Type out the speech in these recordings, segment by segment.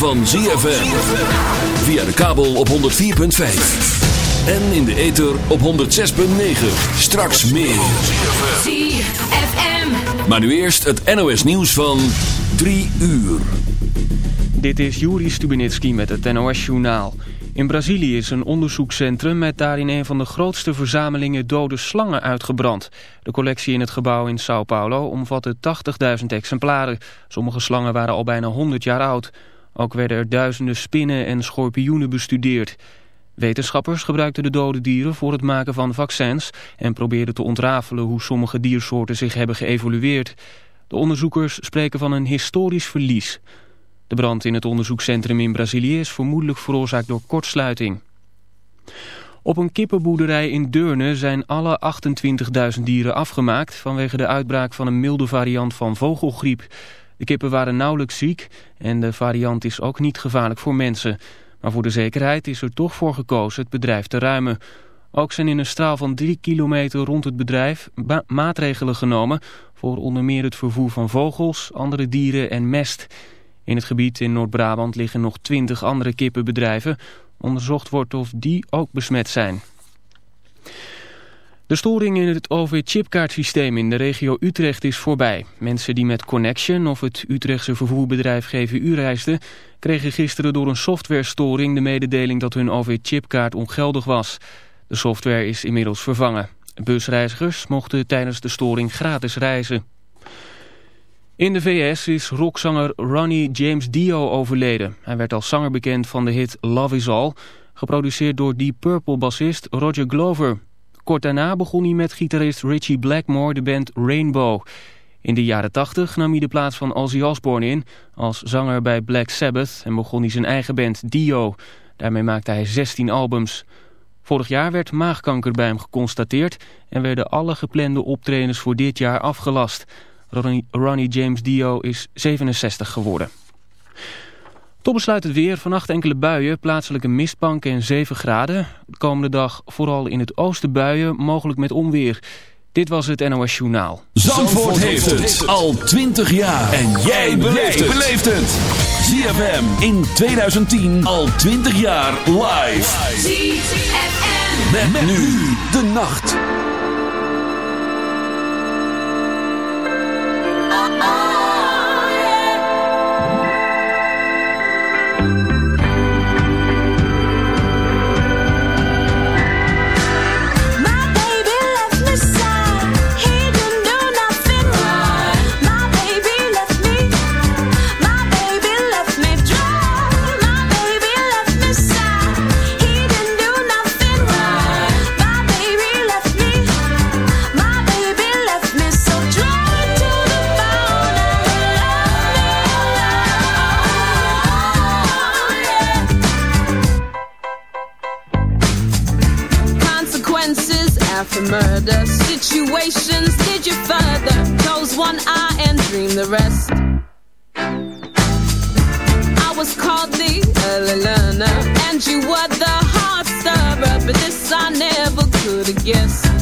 van ZFM. Via de kabel op 104.5. En in de ether op 106.9. Straks meer. ZFM. Maar nu eerst het NOS nieuws van 3 uur. Dit is Juri Stubenitski met het NOS-journaal. In Brazilië is een onderzoekscentrum met daarin een van de grootste verzamelingen dode slangen uitgebrand. De collectie in het gebouw in Sao Paulo omvatte 80.000 exemplaren. Sommige slangen waren al bijna 100 jaar oud. Ook werden er duizenden spinnen en schorpioenen bestudeerd. Wetenschappers gebruikten de dode dieren voor het maken van vaccins... en probeerden te ontrafelen hoe sommige diersoorten zich hebben geëvolueerd. De onderzoekers spreken van een historisch verlies. De brand in het onderzoekscentrum in Brazilië is vermoedelijk veroorzaakt door kortsluiting. Op een kippenboerderij in Deurne zijn alle 28.000 dieren afgemaakt... vanwege de uitbraak van een milde variant van vogelgriep. De kippen waren nauwelijks ziek en de variant is ook niet gevaarlijk voor mensen... Maar voor de zekerheid is er toch voor gekozen het bedrijf te ruimen. Ook zijn in een straal van drie kilometer rond het bedrijf maatregelen genomen... voor onder meer het vervoer van vogels, andere dieren en mest. In het gebied in Noord-Brabant liggen nog twintig andere kippenbedrijven. Onderzocht wordt of die ook besmet zijn. De storing in het OV-chipkaartsysteem in de regio Utrecht is voorbij. Mensen die met Connection of het Utrechtse vervoerbedrijf GVU reisden... kregen gisteren door een softwarestoring de mededeling dat hun OV-chipkaart ongeldig was. De software is inmiddels vervangen. Busreizigers mochten tijdens de storing gratis reizen. In de VS is rockzanger Ronnie James Dio overleden. Hij werd als zanger bekend van de hit Love Is All... geproduceerd door Deep Purple-bassist Roger Glover... Kort daarna begon hij met gitarist Richie Blackmore de band Rainbow. In de jaren 80 nam hij de plaats van Ozzy Osbourne in als zanger bij Black Sabbath en begon hij zijn eigen band Dio. Daarmee maakte hij 16 albums. Vorig jaar werd maagkanker bij hem geconstateerd en werden alle geplande optredens voor dit jaar afgelast. Ronnie, Ronnie James Dio is 67 geworden. Tot besluit het weer. Vannacht enkele buien, plaatselijke mistbank en 7 graden. De komende dag vooral in het oosten buien, mogelijk met onweer. Dit was het NOS Journaal. Zandvoort, heeft het al 20 jaar. En jij beleeft het. ZFM in 2010 al 20 jaar live. ZFM. Met, nu de nacht. Situations. Did you further close one eye and dream the rest? I was called the early learner and you were the hard stirrer but this i never could have guessed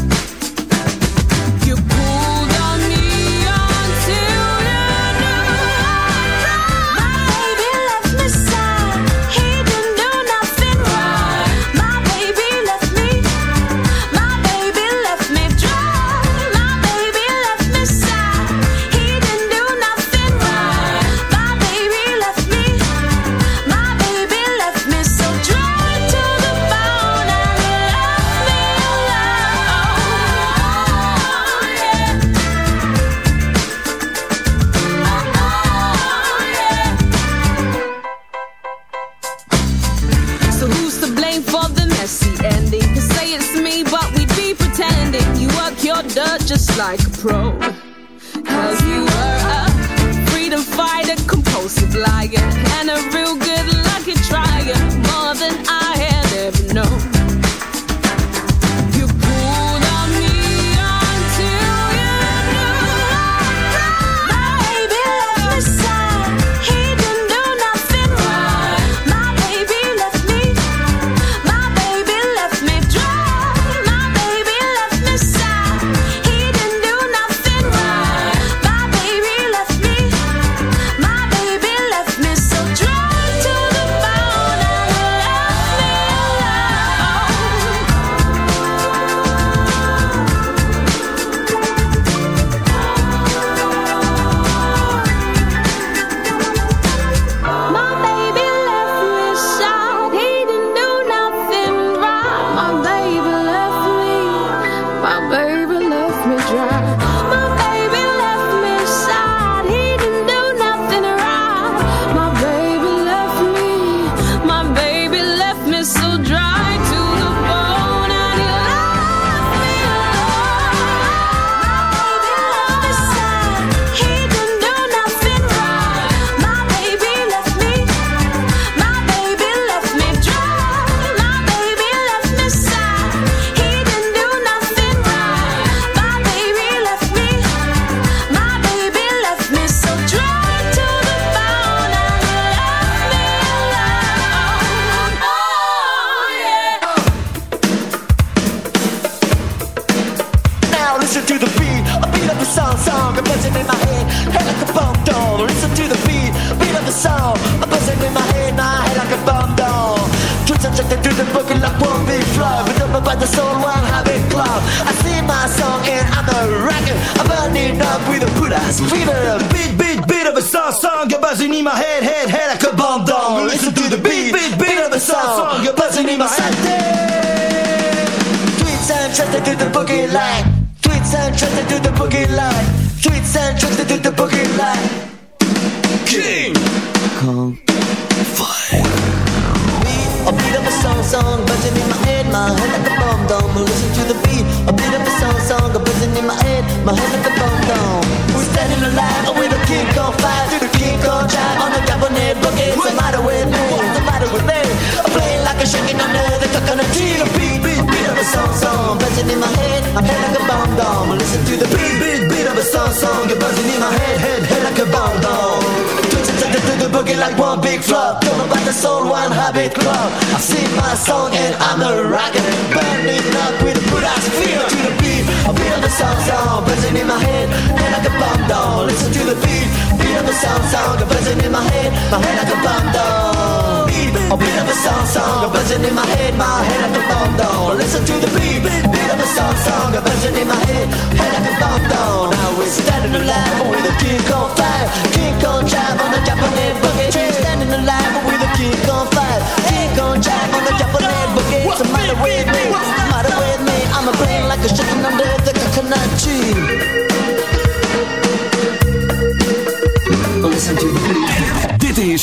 just like a pro. Cause you were a freedom fighter, compulsive liar, and a real to the beat, a beat of the song, song, a buzzing in my head, head like a bomb doll. Listen to the beat, beat of the song, a buzzing in my head, my head like a bomb doll. Twist and check to the boogie like one big flow, but up by the soul, one habit club. I sing my song and I'm a rocker, I'm burning up with a put ass fever. Beat, beat, beat of a song, song, you're buzzing in my head, head, head like a bomb doll. Listen to the beat, beat, beat of a song, song, you're buzzing in my head. Tweets and trusted to the boogie line. Tweets and trusted to do the boogie line. Tweets and trusted to the boogie line. King Kong Fire. Beat, a beat of a song, song, buzzing in my head, my head like a bomb dome. Listen to the beat, a beat of a song, song, buzzing in my head, my head like a bomb dome. We're standing alive with a King Kong fire, through the King Kong drive on the cabinet boogie. What's the matter with me? What's the matter with me? I'm playing like a shaking under the coconut tree. Song, song, buzzing in my head, my head like a bomb dome. Listen to the beat, beat, beat of a song, song, you're buzzing in my head, head, head like a bomb dome. Twitching to the, boogie like one big flop. Don't about the soul, one habit club. I sing my song and I'm a rocker. Burning up with a good ass feel to the beat. A beat of the song, song, buzzing in my head, head like a bomb down. Listen to the beat, beat of the song, song, buzzing in my head, my head like a bomb down. Beat, a beat of a song, song, a buzzing in my head, my head like a bomb down. Listen to the beat, beat of a song, song, a buzzing in my head, head like a bomb down. Now we're standing alive with a King Kong fire, King Kong drive on the Japanese boogie. We're standing alive with a King Kong fire, King Kong drive on the Japanese boogie. What's the matter with me? What's the matter with me? I'm a brain like a chicken under the coconut tree.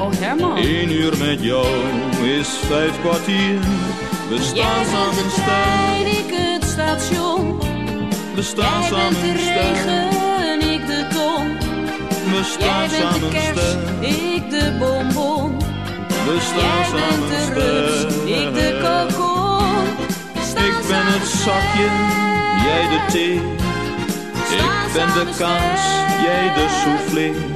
Oh Herman. Eén uur met jou is vijf kwartier. We Jij staan bent samen de trein, ik het station. we staan Jij bent samen de sterk. regen, ik de ton. We Jij staan bent de samen kers, sterk, ik de bonbon. we Jij staan bent samen de rups, ik de kokon. Ik ben het zakje, jij de thee. Ik ben de kaas, jij de soufflé.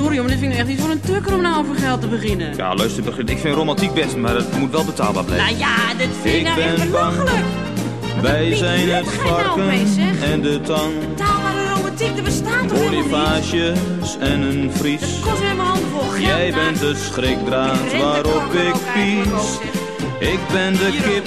Sorry, maar dit vind ik echt niet voor een tukker om nou over geld te beginnen. Ja, luister, begin. ik vind romantiek best, maar het moet wel betaalbaar blijven. Nou ja, dit vind ik nou echt belachelijk. Wij zijn het nou varken zeggen? en de tang. Betaalbare romantiek, er bestaat toch? Bonifages en een vries. Kost weer mijn handen vol geld. Jij nou. bent de schrikdraad waarop ik pies. Ik ben de kip,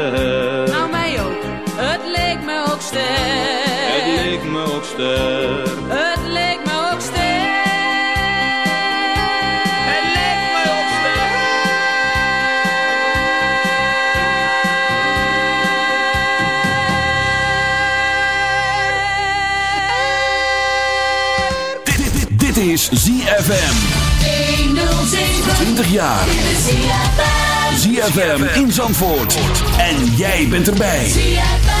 Ster. Het leek me ook ster. Het leek me ook ster. Het leek me ook Dit is ZFM. 20 jaar. ZFM in Zandvoort. En jij bent erbij. ZFM.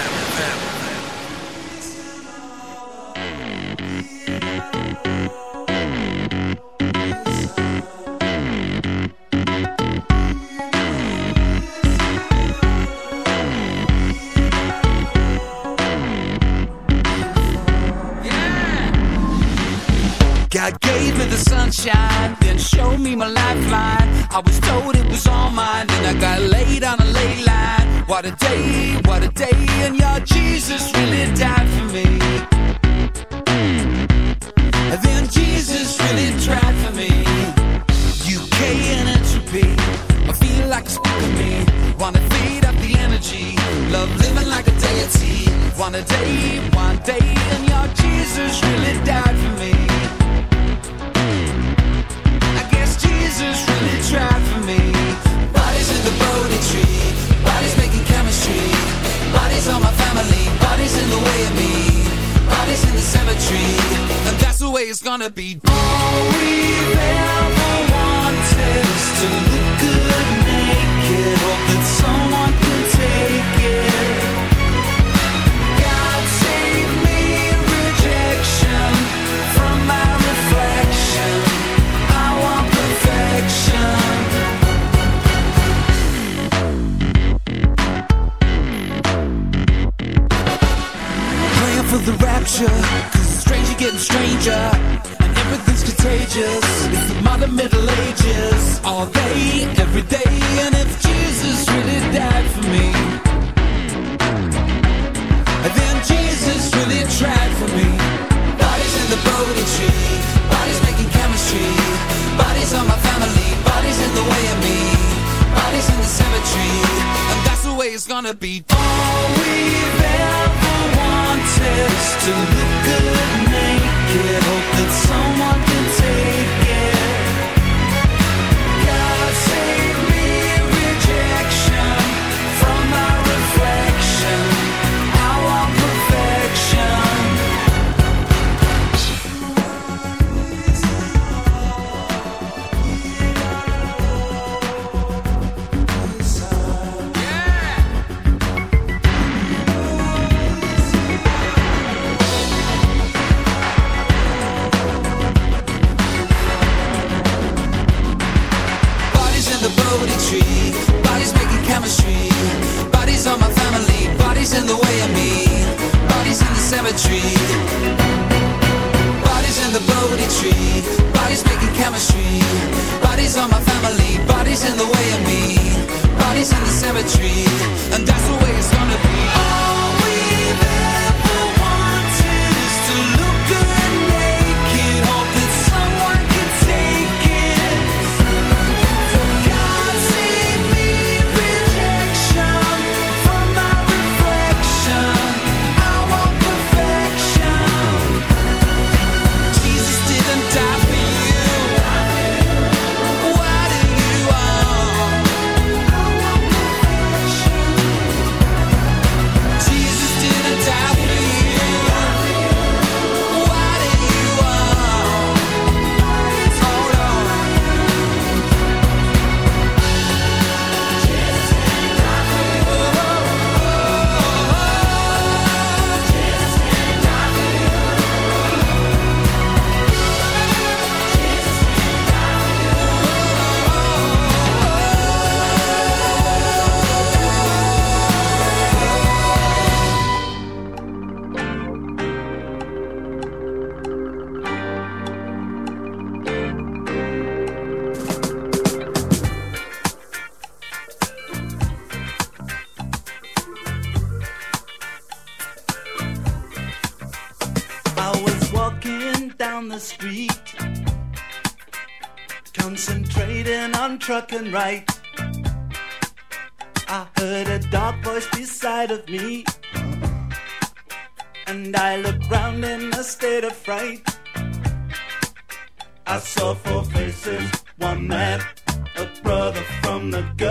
I was told it was all mine, then I got laid on a ley line. What a day gonna be all we've ever wanted is to look good naked. Hope that someone right. I heard a dark voice beside of me. And I looked round in a state of fright. I saw four faces, one man, a brother from the girl.